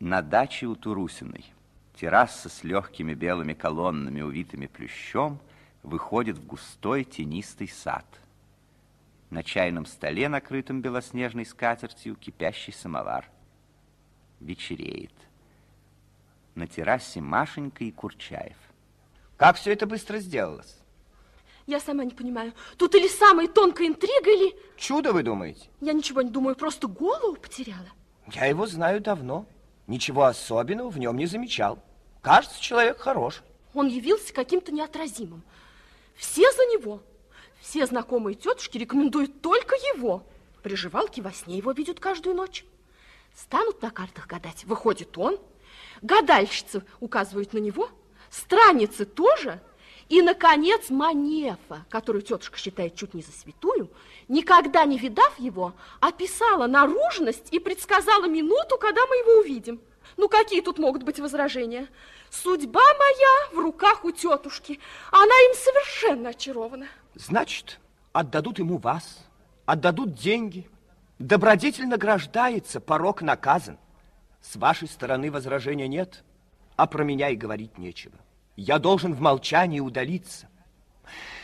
На даче у Турусиной терраса с легкими белыми колоннами, увитыми плющом, выходит в густой тенистый сад. На чайном столе, накрытом белоснежной скатертью, кипящий самовар. Вечереет. На террасе Машенька и Курчаев. Как все это быстро сделалось? Я сама не понимаю, тут или самая тонкая интрига, или... Чудо, вы думаете? Я ничего не думаю, просто голову потеряла. Я его знаю давно. Ничего особенного в нем не замечал. Кажется, человек хороший. Он явился каким-то неотразимым. Все за него. Все знакомые тетушки рекомендуют только его. Приживалки во сне его видят каждую ночь. Станут на картах гадать. Выходит он. Гадальщицы указывают на него. Страницы тоже. И, наконец, Манефа, которую тетушка считает чуть не за святую, никогда не видав его, описала наружность и предсказала минуту, когда мы его увидим. Ну, какие тут могут быть возражения? Судьба моя в руках у тетушки. Она им совершенно очарована. Значит, отдадут ему вас, отдадут деньги. Добродетель награждается, порог наказан. С вашей стороны возражения нет, а про меня и говорить нечего. Я должен в молчании удалиться.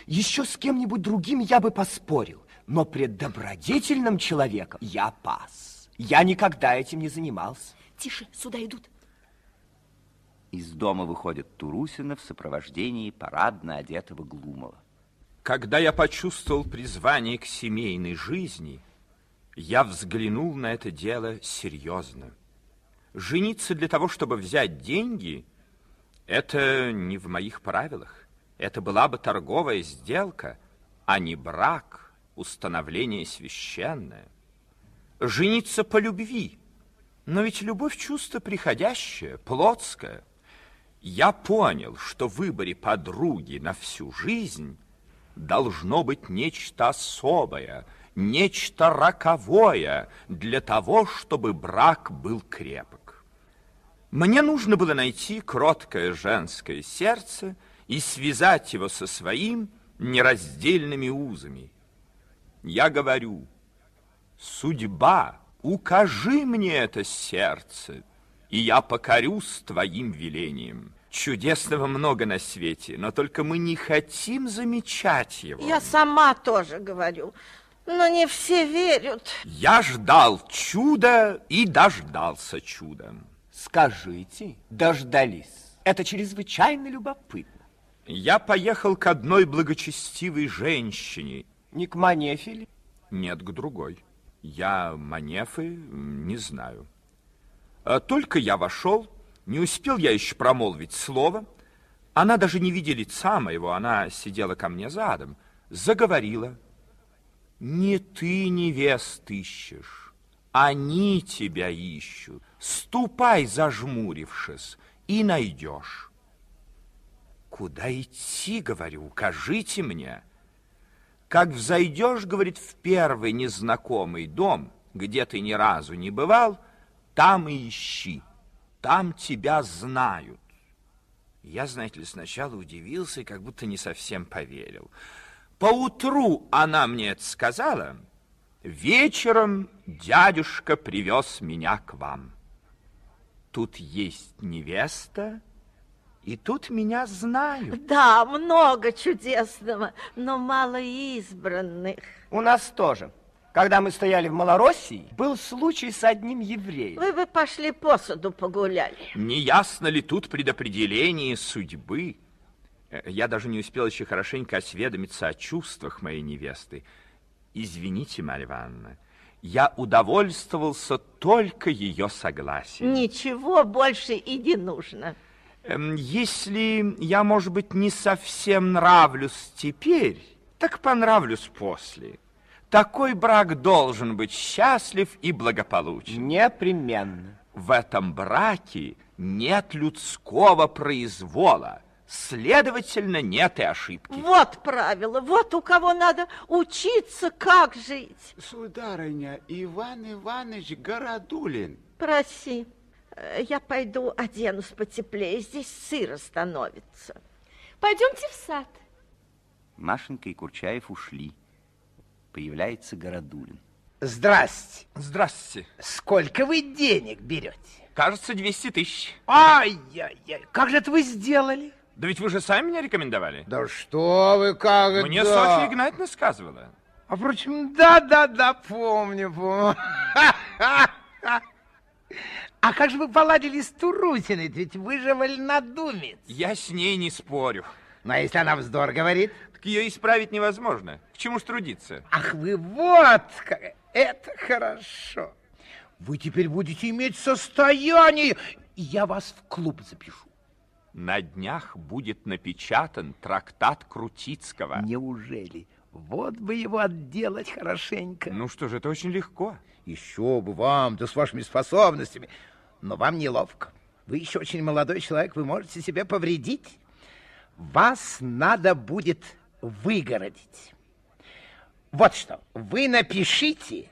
Еще с кем-нибудь другим я бы поспорил, но пред добродетельным человеком я пас. Я никогда этим не занимался. Тише, сюда идут. Из дома выходит Турусина в сопровождении парадно одетого Глумова. Когда я почувствовал призвание к семейной жизни, я взглянул на это дело серьезно. Жениться для того, чтобы взять деньги, это не в моих правилах. Это была бы торговая сделка, а не брак, установление священное. Жениться по любви – но ведь любовь чувство приходящее, плотское. Я понял, что в выборе подруги на всю жизнь должно быть нечто особое, нечто роковое для того, чтобы брак был крепок. Мне нужно было найти кроткое женское сердце и связать его со своим нераздельными узами. Я говорю, судьба — укажи мне это сердце, и я покорюсь твоим велением. Чудесного много на свете, но только мы не хотим замечать его. Я сама тоже говорю, но не все верят. Я ждал чуда и дождался чудом. Скажите, дождались. Это чрезвычайно любопытно. Я поехал к одной благочестивой женщине. Не к Манефеле? Нет, к другой. Я Манефы не знаю. А только я вошел, не успел я еще промолвить слово. Она даже не видя лица моего, она сидела ко мне задом, заговорила. Не ты невест ищешь, они тебя ищут. Ступай, зажмурившись, и найдешь. Куда идти, говорю, укажите мне. Как взойдешь, говорит, в первый незнакомый дом, где ты ни разу не бывал, там и ищи, там тебя знают. Я, знаете ли, сначала удивился и как будто не совсем поверил. Поутру она мне это сказала, вечером дядюшка привез меня к вам. Тут есть невеста, и тут меня знают. Да, много чудесного, но мало избранных. У нас тоже. Когда мы стояли в Малороссии, был случай с одним евреем. Вы бы пошли посуду погуляли. Не ясно ли тут предопределение судьбы? Э, я даже не успел еще хорошенько осведомиться о чувствах моей невесты. Извините, Марья Ивановна, я удовольствовался только ее согласием. Ничего больше и не нужно. Эм, если я, может быть, не совсем нравлюсь теперь, так понравлюсь после. Такой брак должен быть счастлив и благополучен. Непременно. В этом браке нет людского произвола. Следовательно, нет и ошибки. Вот правило, вот у кого надо учиться, как жить. Сударыня, Иван Иванович Городулин. Проси. Э, я пойду оденусь потеплее, здесь сыро становится. Пойдемте в сад. Машенька и Курчаев ушли. Появляется Городулин. Здрасте. Здравствуйте. Сколько вы денег берете? Кажется, 200 тысяч. Ай-яй-яй, как же это вы сделали? Да ведь вы же сами меня рекомендовали. Да что вы, как Мне это? Софья Игнатьевна сказывала. А впрочем, да-да-да, помню, помню. А как же вы поладили с Турусиной? Ведь вы же вольнодумец. Я с ней не спорю. Ну, а если она вздор говорит? Так ее исправить невозможно. К чему ж трудиться? Ах, вы вот как! Это хорошо. Вы теперь будете иметь состояние, я вас в клуб запишу. На днях будет напечатан трактат Крутицкого. Неужели? Вот бы его отделать хорошенько. Ну что же, это очень легко. Еще бы вам, да с вашими способностями. Но вам неловко. Вы еще очень молодой человек, вы можете себе повредить. Вас надо будет выгородить. Вот что, вы напишите,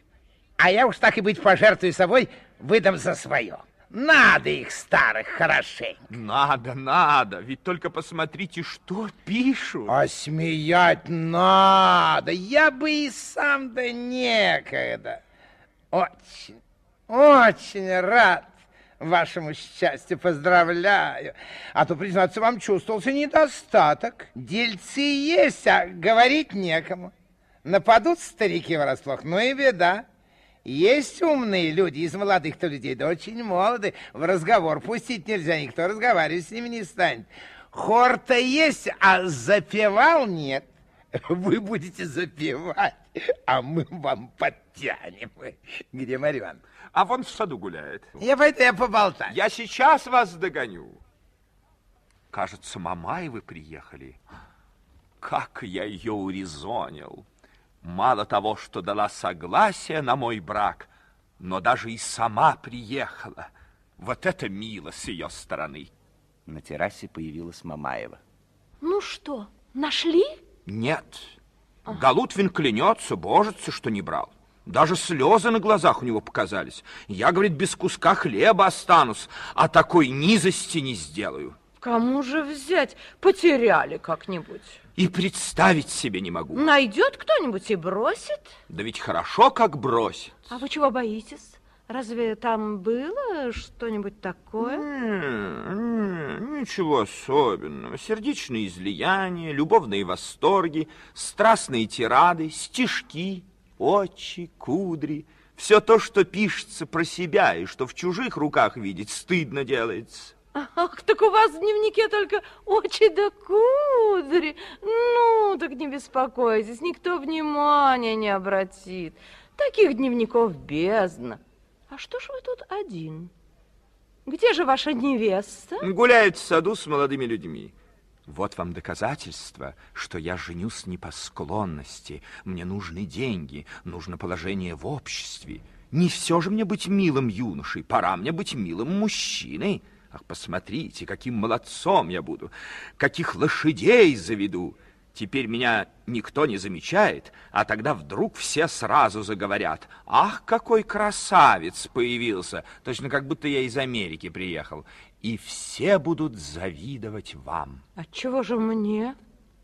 а я уж так и быть пожертвую собой, выдам за свое. Надо их старых хорошенько. Надо, надо. Ведь только посмотрите, что пишут. А смеять надо. Я бы и сам да некогда. Очень, очень рад вашему счастью. Поздравляю. А то, признаться вам, чувствовался недостаток. Дельцы есть, а говорить некому. Нападут старики врасплох, ну и беда. Есть умные люди из молодых-то людей, да очень молоды. В разговор пустить нельзя, никто разговаривать с ними не станет. Хор-то есть, а запевал нет. Вы будете запевать, а мы вам подтянем. Где Марьян? А вон в саду гуляет. Я пойду, я поболтаю. Я сейчас вас догоню. Кажется, Мамаевы приехали. Как я ее урезонил. Мало того, что дала согласие на мой брак, но даже и сама приехала. Вот это мило с ее стороны. На террасе появилась Мамаева. Ну что, нашли? Нет. Галутвин клянется, божится, что не брал. Даже слезы на глазах у него показались. Я, говорит, без куска хлеба останусь, а такой низости не сделаю. Кому же взять? Потеряли как-нибудь. И представить себе не могу. Найдет кто-нибудь и бросит? Да ведь хорошо, как бросит. А вы чего боитесь? Разве там было что-нибудь такое? Не, не, ничего особенного. Сердечные излияния, любовные восторги, страстные тирады, стишки, очи, кудри. Все то, что пишется про себя и что в чужих руках видеть, стыдно делается. Ах, так у вас в дневнике только очи да кудри. Ну, так не беспокойтесь, никто внимания не обратит. Таких дневников бездна. А что ж вы тут один? Где же ваша невеста? Гуляет в саду с молодыми людьми. Вот вам доказательство, что я женюсь не по склонности. Мне нужны деньги, нужно положение в обществе. Не все же мне быть милым юношей, пора мне быть милым мужчиной. Ах, посмотрите, каким молодцом я буду, каких лошадей заведу. Теперь меня никто не замечает, а тогда вдруг все сразу заговорят. Ах, какой красавец появился, точно как будто я из Америки приехал. И все будут завидовать вам От чего же мне?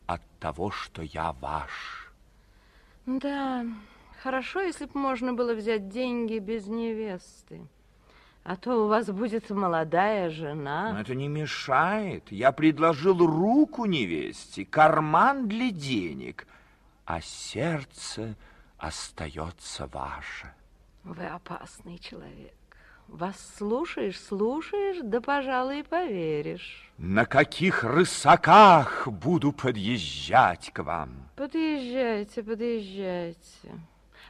от того, что я ваш. Да, хорошо, если бы можно было взять деньги без невесты. А то у вас будет молодая Но жена. это не мешает. Я предложил руку невесте, карман для денег, а сердце остается ваше. Вы опасный человек. Вас слушаешь, слушаешь, да, пожалуй, и поверишь. На каких рысаках буду подъезжать к вам? Подъезжайте, подъезжайте.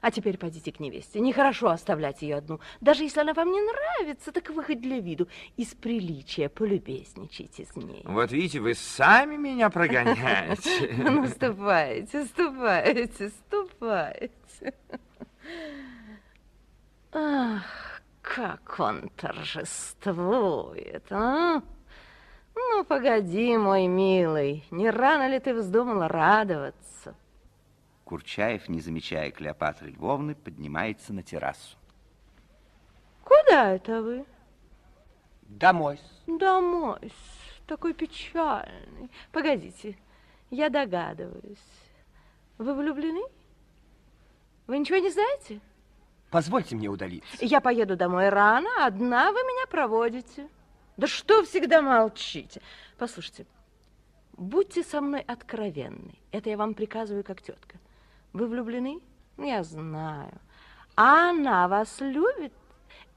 А теперь пойдите к невесте. Нехорошо оставлять ее одну. Даже если она вам не нравится, так вы хоть для виду. Из приличия полюбезничайте с ней. Вот видите, вы сами меня прогоняете. Ну, ступайте, ступайте, ступайте. Ах, как он торжествует, а? Ну, погоди, мой милый, не рано ли ты вздумала радоваться? Курчаев, не замечая Клеопатры Львовны, поднимается на террасу. Куда это вы? Домой. Домой. Такой печальный. Погодите, я догадываюсь. Вы влюблены? Вы ничего не знаете? Позвольте мне удалиться. Я поеду домой рано, одна вы меня проводите. Да что всегда молчите? Послушайте, будьте со мной откровенны. Это я вам приказываю как тетка. Вы влюблены? Я знаю. А она вас любит?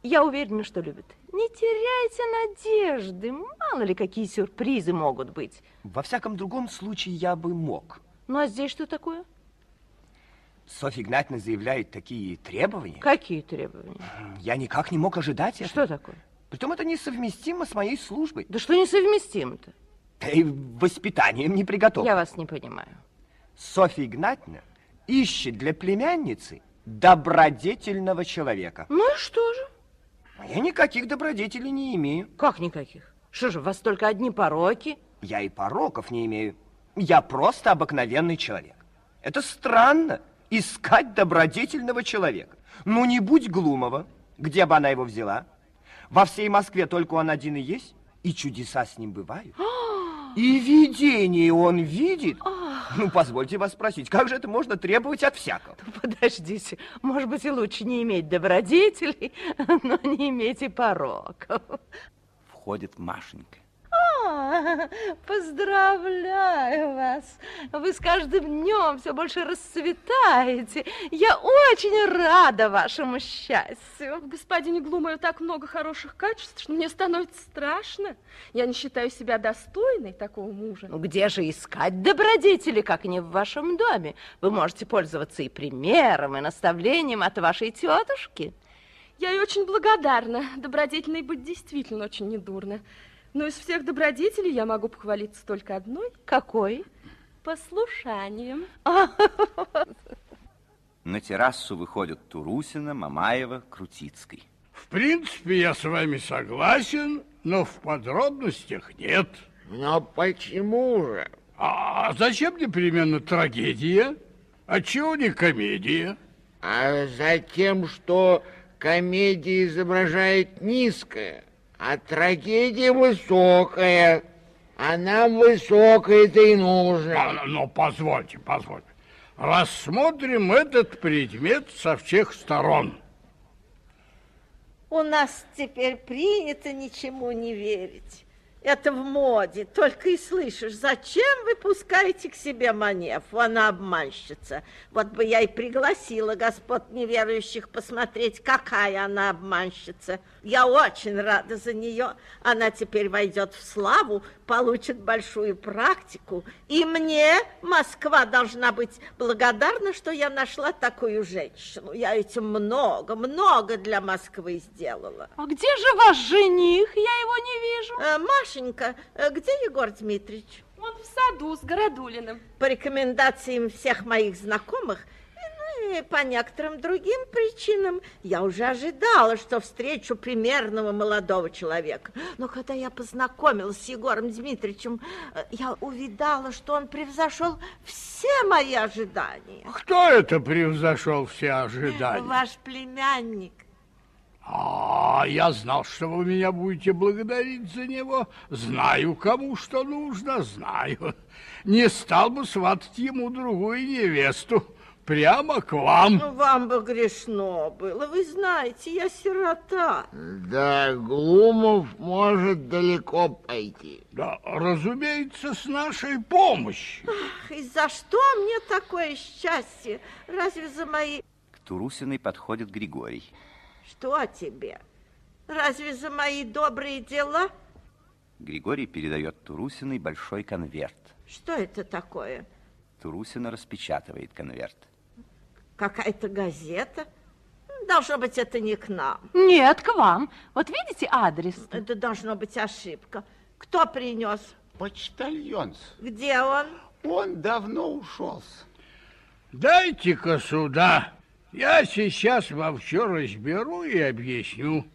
Я уверена, что любит. Не теряйте надежды. Мало ли, какие сюрпризы могут быть. Во всяком другом случае, я бы мог. Ну, а здесь что такое? Софья Игнатьевна заявляет такие требования. Какие требования? Я никак не мог ожидать этого. Что такое? Притом это несовместимо с моей службой. Да что несовместимо-то? Да и воспитанием не приготовлен. Я вас не понимаю. Софья Игнатьевна ищет для племянницы добродетельного человека. Ну и что же? А Я никаких добродетелей не имею. Как никаких? Что же, у вас только одни пороки? Я и пороков не имею. Я просто обыкновенный человек. Это странно, искать добродетельного человека. Ну, не будь Глумова, где бы она его взяла? Во всей Москве только он один и есть, и чудеса с ним бывают. И видение он видит. Ну, позвольте вас спросить, как же это можно требовать от всякого? Подождите, может быть, и лучше не иметь добродетелей, но не иметь и пороков. Входит Машенька. А, Поздравляю вас! Вы с каждым днем все больше расцветаете. Я очень рада вашему счастью. В господине Глумове так много хороших качеств, что мне становится страшно. Я не считаю себя достойной такого мужа. Ну, где же искать добродетели, как не в вашем доме? Вы можете пользоваться и примером, и наставлением от вашей тетушки. Я ей очень благодарна. Добродетельной быть действительно очень недурно. Но из всех добродетелей я могу похвалиться только одной Какой? – послушанием. На террасу выходят Турусина, Мамаева, Крутицкий. В принципе, я с вами согласен, но в подробностях нет. Но почему же? А зачем непременно трагедия? А чего не комедия? А за тем, что комедия изображает низкое, а трагедия высокая. А нам высокое-то и нужно. А, но позвольте, позвольте. Рассмотрим этот предмет со всех сторон. У нас теперь принято ничему не верить. Это в моде. Только и слышишь, зачем вы пускаете к себе Манефу? Она обманщица. Вот бы я и пригласила господ неверующих посмотреть, какая она обманщица. Я очень рада за нее. Она теперь войдет в славу, получит большую практику. И мне Москва должна быть благодарна, что я нашла такую женщину. Я этим много, много для Москвы сделала. А где же ваш жених? Я его не вижу. Э, Машенька, э, где Егор Дмитриевич? Он в саду с Городулиным. По рекомендациям всех моих знакомых, ну и по некоторым другим причинам, я уже ожидала, что встречу примерного молодого человека. Но когда я познакомилась с Егором Дмитриевичем, э, я увидала, что он превзошел все мои ожидания. Кто это превзошел все ожидания? Ваш племянник. А, я знал, что вы меня будете благодарить за него. Знаю, кому что нужно, знаю. Не стал бы сватать ему другую невесту. Прямо к вам. Ну, Вам бы грешно было. Вы знаете, я сирота. Да, Глумов может далеко пойти. Да, разумеется, с нашей помощью. И за что мне такое счастье? Разве за мои... К Турусиной подходит Григорий. Что тебе? Разве за мои добрые дела? Григорий передает Турусиной большой конверт. Что это такое? Турусина распечатывает конверт. Какая-то газета? Должно быть, это не к нам. Нет, к вам. Вот видите адрес? Это должно быть ошибка. Кто принес? Почтальон. Где он? Он давно ушел. Дайте-ка сюда. Я сейчас во все разберу и объясню.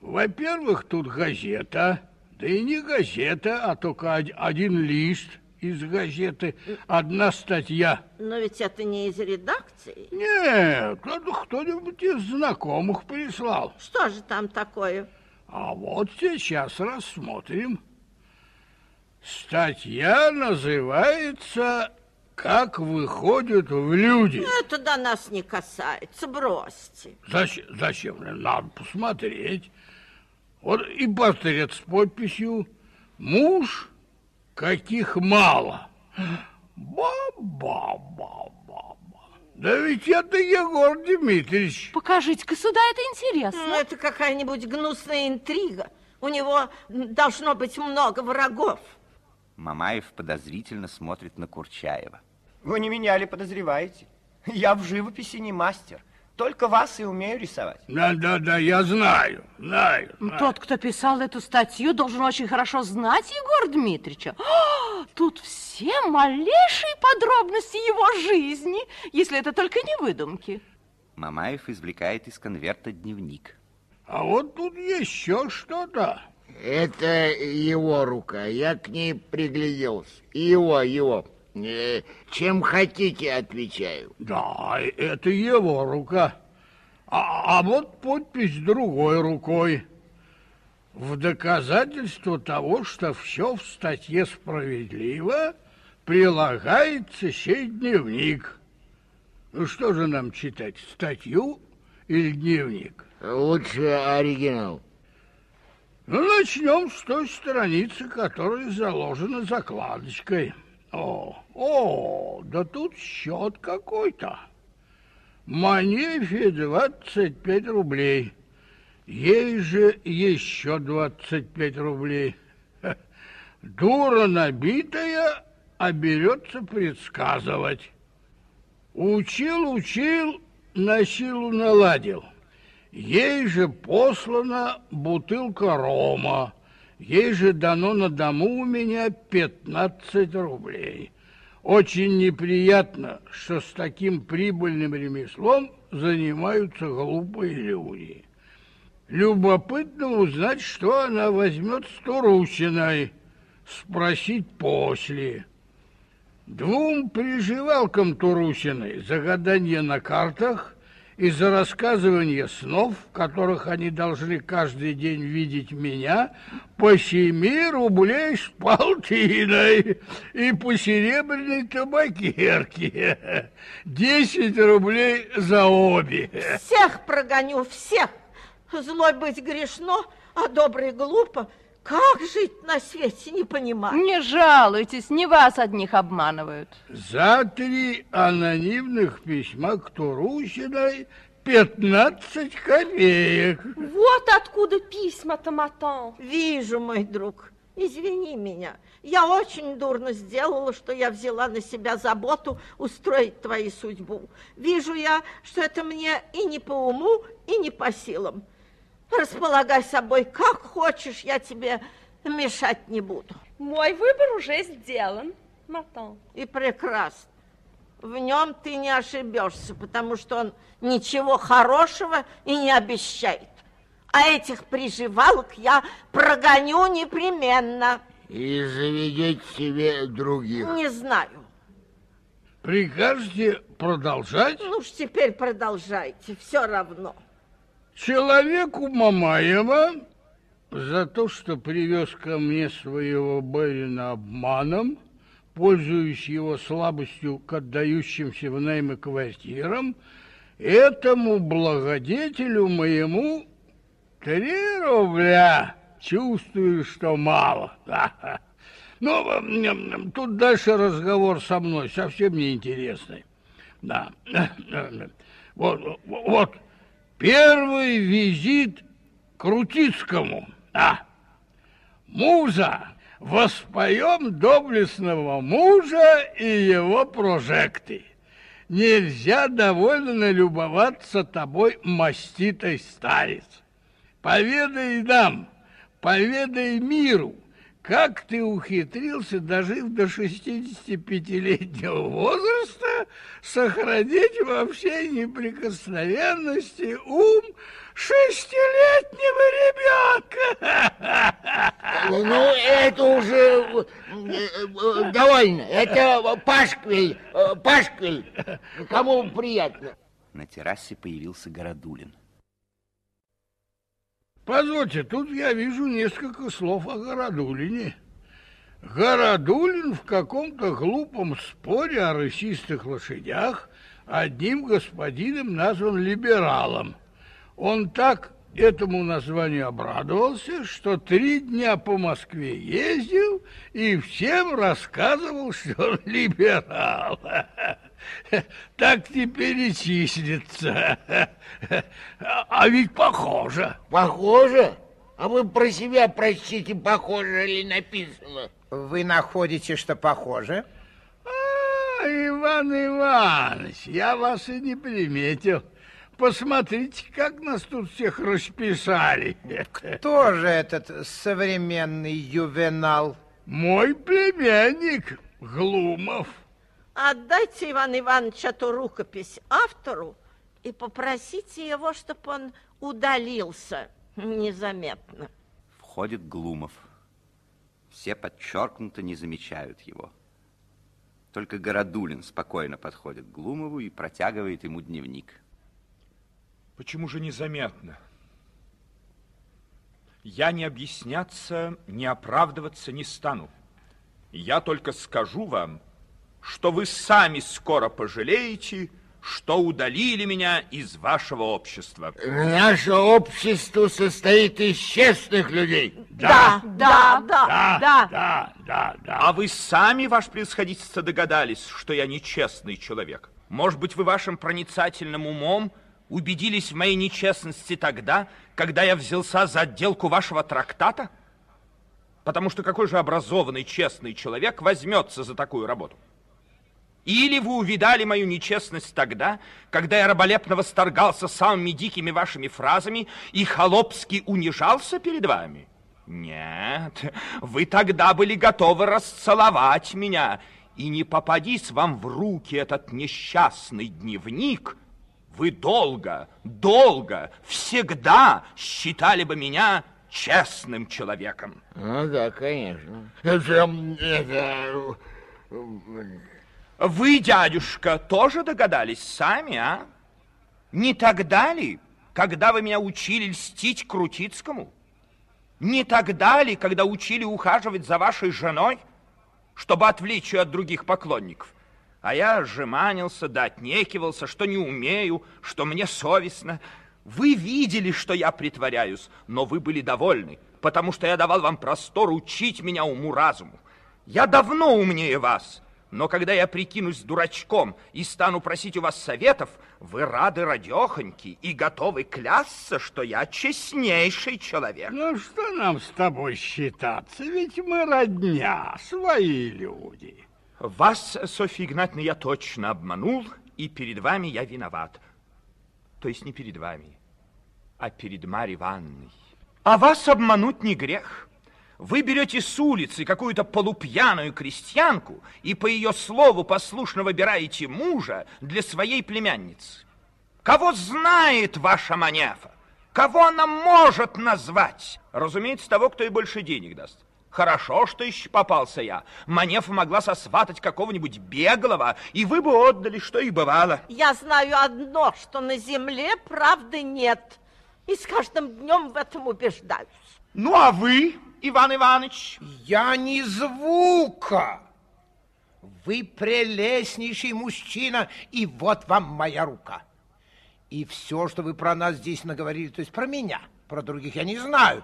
Во-первых, тут газета, да и не газета, а только од- один лист из газеты, одна статья. Но ведь это не из редакции. Нет, это кто-нибудь из знакомых прислал. Что же там такое? А вот сейчас рассмотрим. Статья называется как выходят в люди. Это до нас не касается, бросьте. Зачем? Зачем? Надо посмотреть. Вот и портрет с подписью «Муж, каких мало». Ба-ба-ба-ба. Да ведь это Егор Дмитриевич. Покажите-ка сюда, это интересно. Ну, это какая-нибудь гнусная интрига. У него должно быть много врагов. Мамаев подозрительно смотрит на Курчаева. Вы не меня ли подозреваете? Я в живописи не мастер. Только вас и умею рисовать. Да, да, да, я знаю, знаю. знаю. Тот, кто писал эту статью, должен очень хорошо знать Егора Дмитриевича. А, тут все малейшие подробности его жизни, если это только не выдумки. Мамаев извлекает из конверта дневник. А вот тут еще что-то. Это его рука, я к ней пригляделся. Его, его. Э, Чем хотите, отвечаю. Да, это его рука. А, а вот подпись другой рукой. В доказательство того, что все в статье справедливо, прилагается сей дневник. Ну что же нам читать, статью или дневник? Лучше оригинал. Ну, начнем с той страницы, которая заложена закладочкой. О, о, да тут счет какой-то. Манефе 25 рублей. Ей же еще 25 рублей. Ха, Дура набитая, а берется предсказывать. Учил, учил, на силу наладил. Ей же послана бутылка рома. Ей же дано на дому у меня 15 рублей. Очень неприятно, что с таким прибыльным ремеслом занимаются глупые люди. Любопытно узнать, что она возьмет с Турусиной, спросить после. Двум приживалкам Турусиной за гадание на картах и за рассказывание снов, в которых они должны каждый день видеть меня, по семи рублей с полтиной и по серебряной табакерке. Десять рублей за обе. Всех прогоню, всех. Злой быть грешно, а добрый глупо. Как жить на свете, не понимаю. Не жалуйтесь, не вас одних обманывают. За три анонимных письма к Турусиной 15 копеек. Вот откуда письма-то, Матан. Вижу, мой друг. Извини меня. Я очень дурно сделала, что я взяла на себя заботу устроить твою судьбу. Вижу я, что это мне и не по уму, и не по силам. Располагай собой как хочешь, я тебе мешать не буду. Мой выбор уже сделан, Матан. И прекрасно. В нем ты не ошибешься, потому что он ничего хорошего и не обещает. А этих приживалок я прогоню непременно. И заведете себе других. Не знаю. Прикажете продолжать? Ну уж теперь продолжайте, все равно. Человеку Мамаева за то, что привез ко мне своего барина обманом, пользуясь его слабостью к отдающимся в наймы квартирам, этому благодетелю моему три рубля. Чувствую, что мало. Ну, м, тут дальше разговор со мной совсем неинтересный. Да. Вот, вот, Первый визит к Крутицкому. А, муза, воспоем доблестного мужа и его прожекты. Нельзя довольно налюбоваться тобой маститой старец. Поведай нам, поведай миру, как ты ухитрился, дожив до 65-летнего возраста, сохранить во всей неприкосновенности ум шестилетнего ребенка. Ну, это уже э, довольно. Это пашквиль, э, пашквиль. Кому приятно. На террасе появился Городулин. Позвольте, тут я вижу несколько слов о Городулине. Городулин в каком-то глупом споре о рысистых лошадях одним господином назван либералом. Он так этому названию обрадовался, что три дня по Москве ездил и всем рассказывал, что он либерал. Так теперь и числится. А ведь похоже. Похоже? А вы про себя прочтите, похоже ли написано. Вы находите, что похоже? А, Иван Иванович, я вас и не приметил. Посмотрите, как нас тут всех расписали. Кто же этот современный ювенал? Мой племянник Глумов. Отдайте, Иван Иванович, эту рукопись автору и попросите его, чтобы он удалился незаметно. Входит Глумов. Все подчеркнуто не замечают его. Только Городулин спокойно подходит к Глумову и протягивает ему дневник. Почему же незаметно? Я не объясняться, не оправдываться не стану. Я только скажу вам, что вы сами скоро пожалеете, что удалили меня из вашего общества. Наше общество состоит из честных людей. Да, да, да, Да, да. да, да, да. А вы сами, ваше превосходительство, догадались, что я нечестный человек. Может быть, вы вашим проницательным умом убедились в моей нечестности тогда, когда я взялся за отделку вашего трактата? Потому что какой же образованный, честный человек возьмется за такую работу? Или вы увидали мою нечестность тогда, когда я раболепно восторгался самыми дикими вашими фразами и холопски унижался перед вами? Нет, вы тогда были готовы расцеловать меня, и не попадись вам в руки этот несчастный дневник, вы долго, долго, всегда считали бы меня честным человеком. Ну да, конечно. Это, это... Вы, дядюшка, тоже догадались сами, а? Не тогда ли, когда вы меня учили льстить Крутицкому? Не тогда ли, когда учили ухаживать за вашей женой, чтобы отвлечь ее от других поклонников? А я жеманился, да отнекивался, что не умею, что мне совестно. Вы видели, что я притворяюсь, но вы были довольны, потому что я давал вам простор учить меня уму-разуму. Я давно умнее вас, но когда я прикинусь дурачком и стану просить у вас советов, вы рады радехоньки и готовы клясться, что я честнейший человек. Ну, что нам с тобой считаться? Ведь мы родня, свои люди. Вас, Софья Игнатьевна, я точно обманул, и перед вами я виноват. То есть не перед вами, а перед Марьей Ивановной. А вас обмануть не грех. Вы берете с улицы какую-то полупьяную крестьянку и по ее слову послушно выбираете мужа для своей племянницы. Кого знает ваша Манефа? Кого она может назвать? Разумеется, того, кто ей больше денег даст. Хорошо, что еще попался я. Манефа могла сосватать какого-нибудь беглого, и вы бы отдали, что и бывало. Я знаю одно, что на земле правды нет. И с каждым днем в этом убеждаюсь. Ну, а вы, Иван Иванович? Я не звука. Вы прелестнейший мужчина, и вот вам моя рука. И все, что вы про нас здесь наговорили, то есть про меня, про других я не знаю,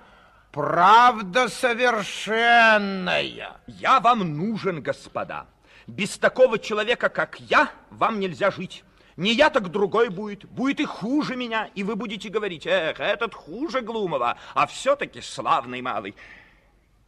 правда совершенная. Я вам нужен, господа. Без такого человека, как я, вам нельзя жить. Не я, так другой будет. Будет и хуже меня. И вы будете говорить, эх, этот хуже Глумова, а все-таки славный малый.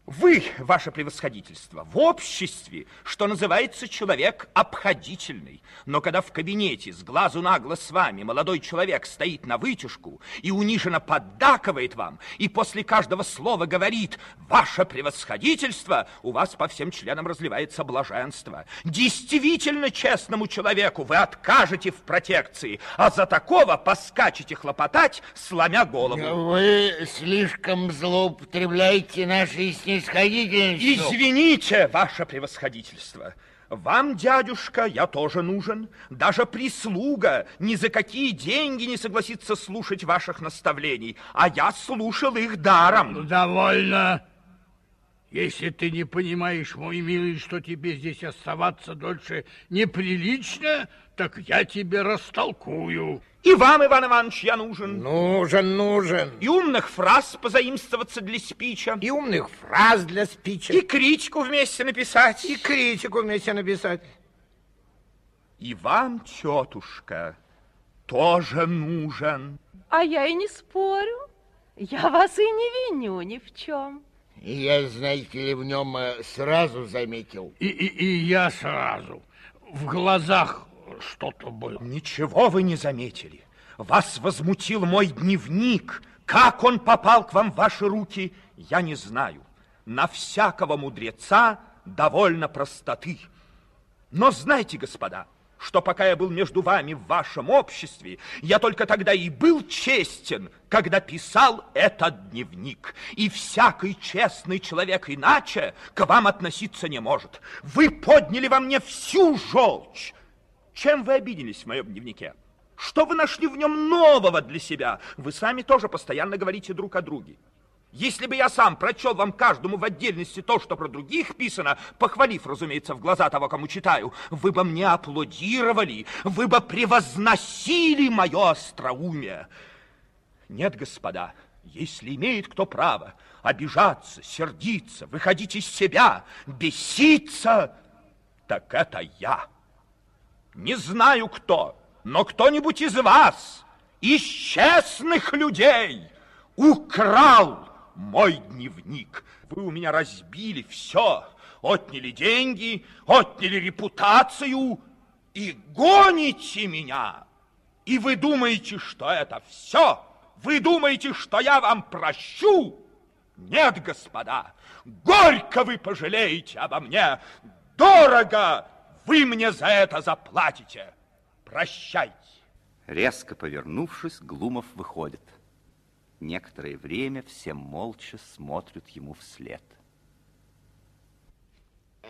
Вы, ваше превосходительство, в обществе, что называется, человек обходительный. Но когда в кабинете с глазу на глаз с вами молодой человек стоит на вытяжку и униженно поддакивает вам, и после каждого слова говорит «Ваше превосходительство», у вас по всем членам разливается блаженство. Действительно честному человеку вы откажете в протекции, а за такого поскачете хлопотать, сломя голову. Вы слишком злоупотребляете нашей снисходительностью. Извините, ваше превосходительство. Вам, дядюшка, я тоже нужен. Даже прислуга ни за какие деньги не согласится слушать ваших наставлений, а я слушал их даром. Довольно. Если ты не понимаешь, мой милый, что тебе здесь оставаться дольше неприлично, так я тебе растолкую. И вам, Иван Иванович, я нужен. Нужен, нужен. И умных фраз позаимствоваться для спича. И умных фраз для спича. И критику вместе написать. И критику вместе написать. И вам, тетушка, тоже нужен. А я и не спорю. Я вас и не виню ни в чем. Я, знаете ли, в нем э, сразу заметил. И, и, и я сразу. В глазах что-то было. Ничего вы не заметили. Вас возмутил мой дневник. Как он попал к вам в ваши руки, я не знаю. На всякого мудреца довольно простоты. Но знайте, господа, что пока я был между вами в вашем обществе, я только тогда и был честен, когда писал этот дневник. И всякий честный человек иначе к вам относиться не может. Вы подняли во мне всю желчь. Чем вы обиделись в моем дневнике? Что вы нашли в нем нового для себя? Вы сами тоже постоянно говорите друг о друге. Если бы я сам прочел вам каждому в отдельности то, что про других писано, похвалив, разумеется, в глаза того, кому читаю, вы бы мне аплодировали, вы бы превозносили мое остроумие. Нет, господа, если имеет кто право обижаться, сердиться, выходить из себя, беситься, так это я. Не знаю кто, но кто-нибудь из вас, из честных людей, украл мой дневник. Вы у меня разбили все, отняли деньги, отняли репутацию и гоните меня. И вы думаете, что это все? Вы думаете, что я вам прощу? Нет, господа, горько вы пожалеете обо мне, дорого вы мне за это заплатите. Прощайте. Резко повернувшись, Глумов выходит. Некоторое время все молча смотрят ему вслед.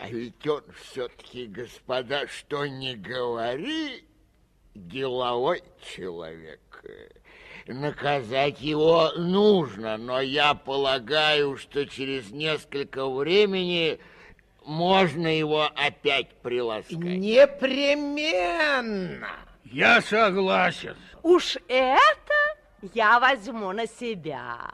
А ведь он все-таки, господа, что не говори, деловой человек. Наказать его нужно, но я полагаю, что через несколько времени можно его опять приласкать. Непременно. Я согласен. Уж это я возьму на себя.